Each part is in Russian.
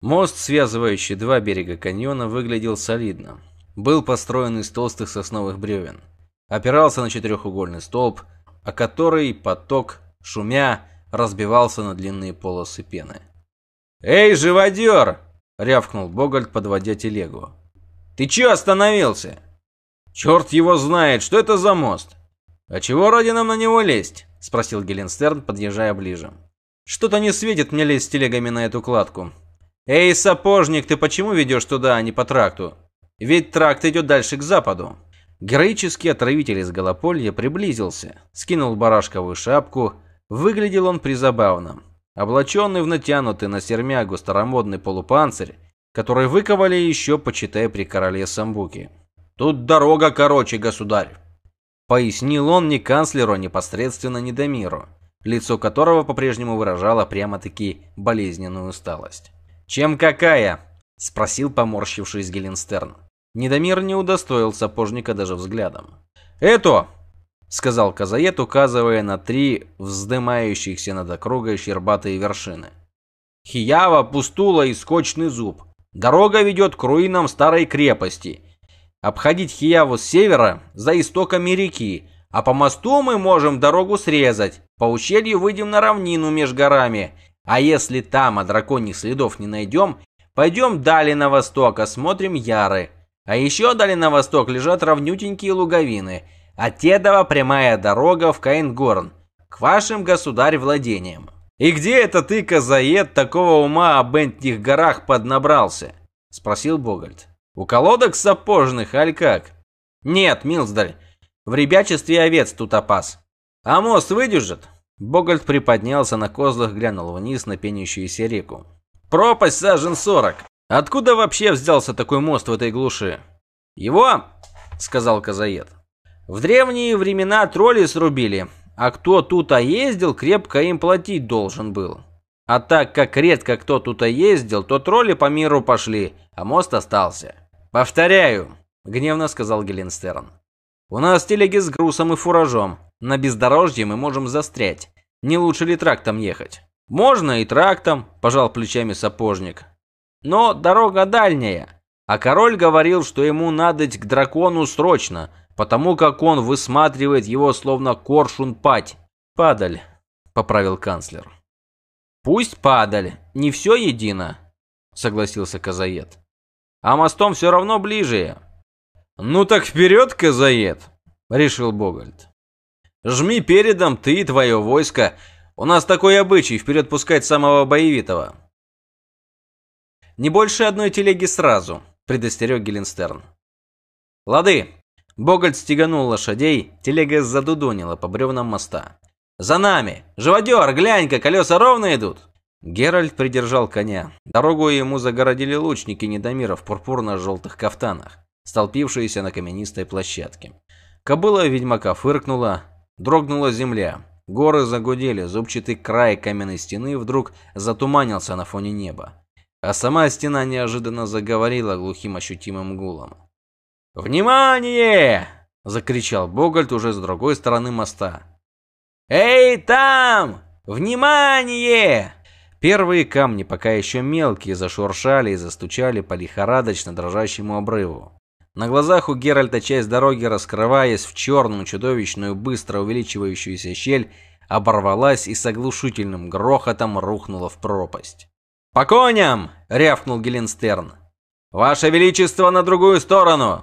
Мост, связывающий два берега каньона, выглядел солидно. Был построен из толстых сосновых бревен. Опирался на четырехугольный столб, о который поток, шумя, разбивался на длинные полосы пены. «Эй, живодер!» — рявкнул Богольд, подводя телегу. «Ты чё остановился?» «Черт его знает, что это за мост?» «А чего ради нам на него лезть?» — спросил Геленстерн, подъезжая ближе. «Что-то не светит мне лезть с телегами на эту кладку. Эй, сапожник, ты почему ведешь туда, а не по тракту? Ведь тракт идет дальше к западу». Героический отравитель из Голополья приблизился, скинул барашковую шапку. Выглядел он призабавно. Облаченный в натянутый на сермягу старомодный полупанцирь, который выковали еще, почитай, при короле Самбуке. «Тут дорога короче, государь!» Пояснил он не канцлеру, а непосредственно Недомиру, лицо которого по-прежнему выражало прямо-таки болезненную усталость. «Чем какая?» – спросил поморщившись Геленстерн. Недомир не удостоил сапожника даже взглядом. «Это!» – сказал Казаед, указывая на три вздымающихся над округой щербатые вершины. «Хиява, Пустула и Скочный Зуб. Дорога ведет к руинам старой крепости. Обходить Хияву с севера, за истоками реки, а по мосту мы можем дорогу срезать. По ущелью выйдем на равнину между горами. А если там, а драконьих следов не найдем, пойдем далее на восток, осмотрим Яры. А еще далее на восток лежат равнютенькие луговины, а Тедова прямая дорога в Каингорн, к вашим государь-владениям. «И где это ты, Казаед, такого ума об этих горах поднабрался?» – спросил Богольд. «У колодок сапожных, аль как?» «Нет, Милсдаль, в ребячестве овец тут опас. А мост выдержит?» Богольд приподнялся на козлах, глянул вниз на пенящуюся реку. «Пропасть сажен сорок. Откуда вообще взялся такой мост в этой глуши? Его, сказал Казаед. В древние времена тролли срубили, а кто тут ездил, крепко им платить должен был. А так как редко кто тут ездил, то тролли по миру пошли, а мост остался. Повторяю, гневно сказал Геленстерн. У нас телеги с грузом и фуражом. На бездорожье мы можем застрять. Не лучше ли трактом ехать? Можно и трактом, пожал плечами сапожник. Но дорога дальняя, а король говорил, что ему надо к дракону срочно, потому как он высматривает его словно коршун пать. Падаль, поправил канцлер. Пусть падаль, не все едино, согласился Казаед. А мостом все равно ближе. Ну так вперед, Казаед, решил Богольд. Жми передом ты и твое войско. У нас такой обычай вперед пускать самого боевитого. Не больше одной телеги сразу, предостерег Геленстерн. Лады. Богольд стеганул лошадей, телега задудонила по бревнам моста. За нами! Живодер, глянь-ка, колеса ровно идут! Геральт придержал коня. Дорогу ему загородили лучники Недомира в пурпурно-желтых кафтанах, столпившиеся на каменистой площадке. Кобыла ведьмака фыркнула, дрогнула земля. Горы загудели, зубчатый край каменной стены вдруг затуманился на фоне неба а сама стена неожиданно заговорила глухим ощутимым гулом. «Внимание!» – закричал Богольд уже с другой стороны моста. «Эй, там! Внимание!» Первые камни, пока еще мелкие, зашуршали и застучали по лихорадочно дрожащему обрыву. На глазах у Геральта часть дороги, раскрываясь в черную чудовищную, быстро увеличивающуюся щель, оборвалась и с оглушительным грохотом рухнула в пропасть. «По коням!» — рявкнул Геленстерн. «Ваше Величество на другую сторону!»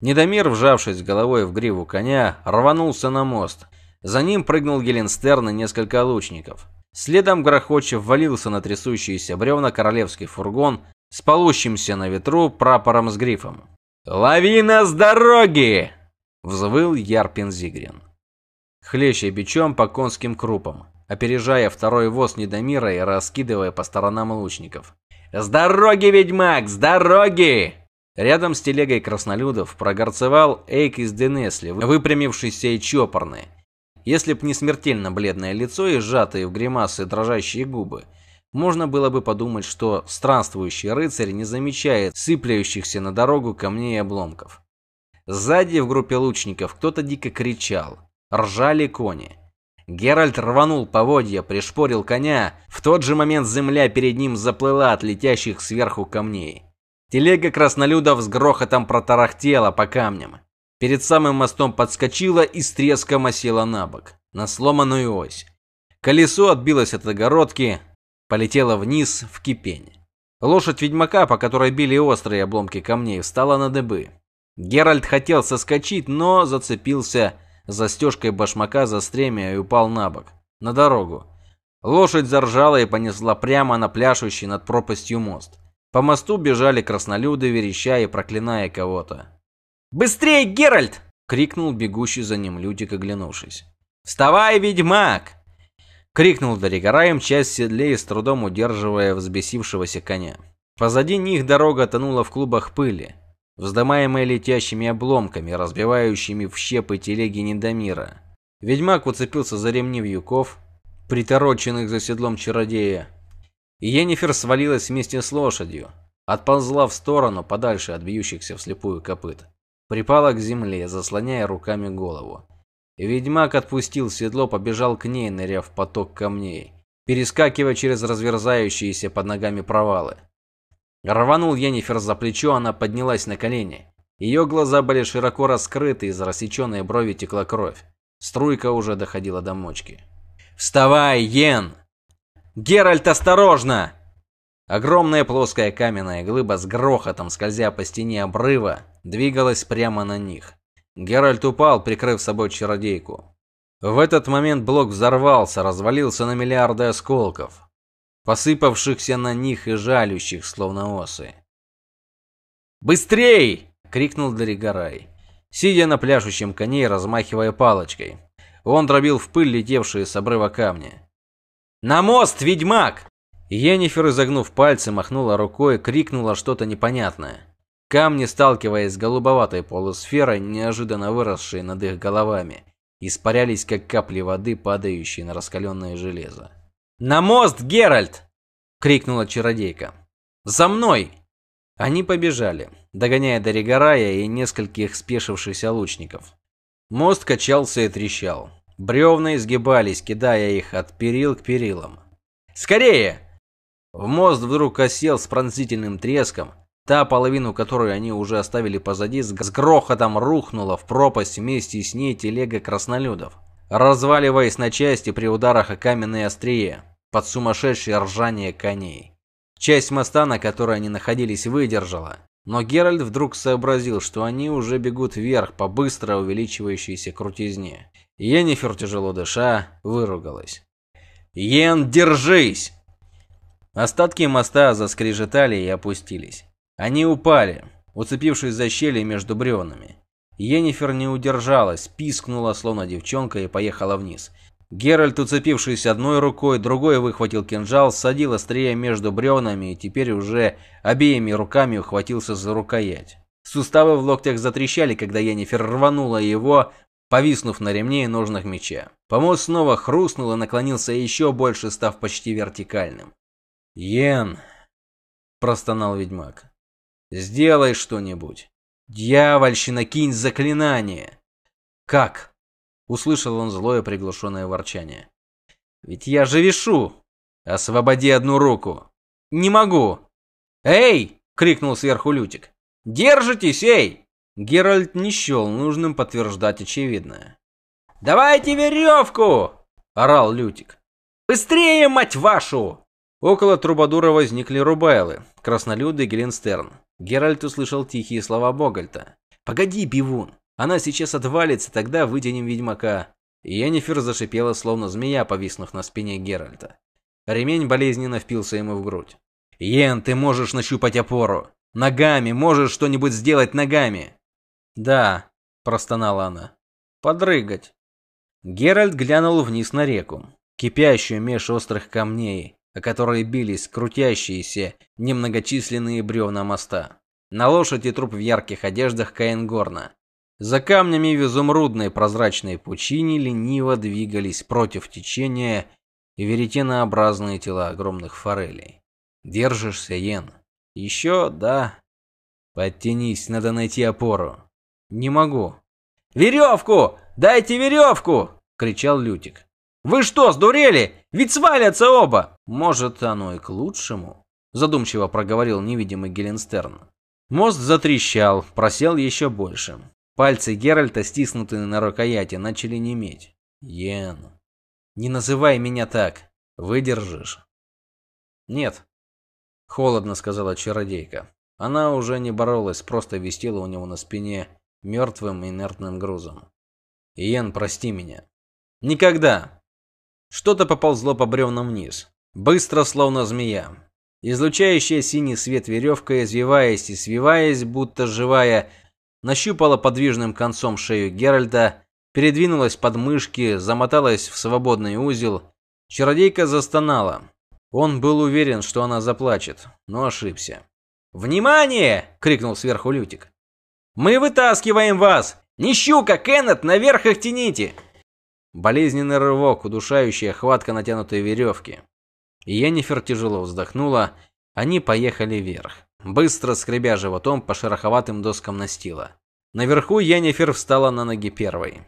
Недомир, вжавшись головой в гриву коня, рванулся на мост. За ним прыгнул Геленстерн и несколько лучников. Следом грохочев ввалился на трясущиеся бревна королевский фургон с полущимся на ветру прапором с грифом. «Лавина с дороги!» — взвыл Ярпин Зигрин. Хлеща бичом по конским крупам опережая второй воз Недомира и раскидывая по сторонам лучников. «С дороги, ведьмак, с дороги!» Рядом с телегой краснолюдов прогорцевал Эйк из Денесли, выпрямившийся и чопорный. Если б не смертельно бледное лицо и сжатые в гримасы дрожащие губы, можно было бы подумать, что странствующий рыцарь не замечает сыплющихся на дорогу камней и обломков. Сзади в группе лучников кто-то дико кричал. Ржали кони. Геральт рванул поводья, пришпорил коня. В тот же момент земля перед ним заплыла от летящих сверху камней. Телега краснолюдов с грохотом протарахтела по камням. Перед самым мостом подскочила и с треском осела на бок, на сломанную ось. Колесо отбилось от огородки, полетело вниз в кипень. Лошадь ведьмака, по которой били острые обломки камней, встала на дыбы. Геральт хотел соскочить, но зацепился застежкой башмака за стремя и упал на бок, на дорогу. Лошадь заржала и понесла прямо на пляшущий над пропастью мост. По мосту бежали краснолюды, вереща и проклиная кого-то. «Быстрее, Геральт!» — крикнул бегущий за ним Лютик, оглянувшись. «Вставай, ведьмак!» Крикнул Доригорай, мчась в седле с трудом удерживая взбесившегося коня. Позади них дорога тонула в клубах пыли, вздымаемой летящими обломками, разбивающими в щепы телеги Недомира. Ведьмак уцепился за ремни вьюков, притороченных за седлом чародея. И Енифер свалилась вместе с лошадью, отползла в сторону, подальше от бьющихся вслепую копыт. Припала к земле, заслоняя руками голову. Ведьмак отпустил седло, побежал к ней, ныряя в поток камней, перескакивая через разверзающиеся под ногами провалы. Рванул Енифер за плечо, она поднялась на колени. Ее глаза были широко раскрыты, из рассеченной брови текла кровь. Струйка уже доходила до мочки. «Вставай, Йен!» «Геральт, осторожно!» Огромная плоская каменная глыба с грохотом, скользя по стене обрыва, двигалась прямо на них. Геральт упал, прикрыв собой чародейку. В этот момент блок взорвался, развалился на миллиарды осколков, посыпавшихся на них и жалющих, словно осы. «Быстрей!» — крикнул Доригорай, сидя на пляшущем коне и размахивая палочкой. Он дробил в пыль летевшие с обрыва камни. «На мост, ведьмак!» Енифер, изогнув пальцы, махнула рукой крикнула что-то непонятное. Камни, сталкиваясь с голубоватой полусферой, неожиданно выросшей над их головами, испарялись как капли воды, падающие на раскаленное железо. «На мост, Геральт!» — крикнула чародейка. «За мной!» Они побежали, догоняя Доригорая и нескольких спешившихся лучников. Мост качался и трещал. Бревна изгибались, кидая их от перил к перилам. «Скорее!» В мост вдруг осел с пронзительным треском, Та половину, которую они уже оставили позади, с грохотом рухнула в пропасть вместе с ней телега краснолюдов, разваливаясь на части при ударах о каменные острие, под сумасшедшее ржание коней. Часть моста, на которой они находились, выдержала, но Геральт вдруг сообразил, что они уже бегут вверх по быстро увеличивающейся крутизне. Йеннифер, тяжело дыша, выругалась. «Йен, держись!» Остатки моста заскрежетали и опустились. Они упали, уцепившись за щели между бревнами. Енифер не удержалась, пискнула, словно девчонка, и поехала вниз. Геральт, уцепившись одной рукой, другой выхватил кинжал, садил острие между бревнами и теперь уже обеими руками ухватился за рукоять. Суставы в локтях затрещали, когда Енифер рванула его, повиснув на ремне и ножнах меча. Помост снова хрустнул и наклонился еще больше, став почти вертикальным. «Йен!» – простонал ведьмак. Сделай что-нибудь. Дьявольщина, кинь заклинание. Как? Услышал он злое приглушенное ворчание. Ведь я же вешу. Освободи одну руку. Не могу. Эй! крикнул сверху Лютик. Держитесь, эй! Геральт не счел нужным подтверждать очевидное. «Давайте веревку!» – орал Лютик. «Быстрее, мать вашу!» Около Трубадура возникли Рубайлы, Краснолюды и Геленстерн. Геральт услышал тихие слова Богальта. «Погоди, Бивун! Она сейчас отвалится, тогда вытянем ведьмака!» Йеннифер зашипела, словно змея, повиснув на спине Геральта. Ремень болезненно впился ему в грудь. «Йен, ты можешь нащупать опору! Ногами! Можешь что-нибудь сделать ногами!» «Да», – простонала она. «Подрыгать!» Геральт глянул вниз на реку, кипящую меж острых камней, о которые бились крутящиеся немногочисленные бревна моста. На лошади труп в ярких одеждах Каенгорна. За камнями в изумрудной прозрачной пучине лениво двигались против течения веретенообразные тела огромных форелей. Держишься, Йен? Еще, да. Подтянись, надо найти опору. Не могу. Веревку! Дайте веревку! кричал Лютик. Вы что, сдурели? Ведь свалятся оба!» «Может, оно и к лучшему», – задумчиво проговорил невидимый Геленстерн. Мост затрещал, просел еще больше. Пальцы Геральта, стиснутые на рукояти, начали неметь. «Йен, не называй меня так. Выдержишь?» «Нет», – холодно сказала чародейка. Она уже не боролась, просто висела у него на спине мертвым инертным грузом. «Йен, прости меня». «Никогда!» Что-то поползло по бревнам вниз. Быстро, словно змея. Излучающая синий свет веревка, извиваясь и свиваясь, будто живая, нащупала подвижным концом шею Геральта, передвинулась под мышки, замоталась в свободный узел. Чародейка застонала. Он был уверен, что она заплачет, но ошибся. «Внимание!» — крикнул сверху Лютик. «Мы вытаскиваем вас! Не щука, Кеннет, наверх их тяните!» Болезненный рывок, удушающая хватка натянутой веревки. Йеннифер тяжело вздохнула. Они поехали вверх, быстро скребя животом по шероховатым доскам настила. Наверху Йеннифер встала на ноги первой.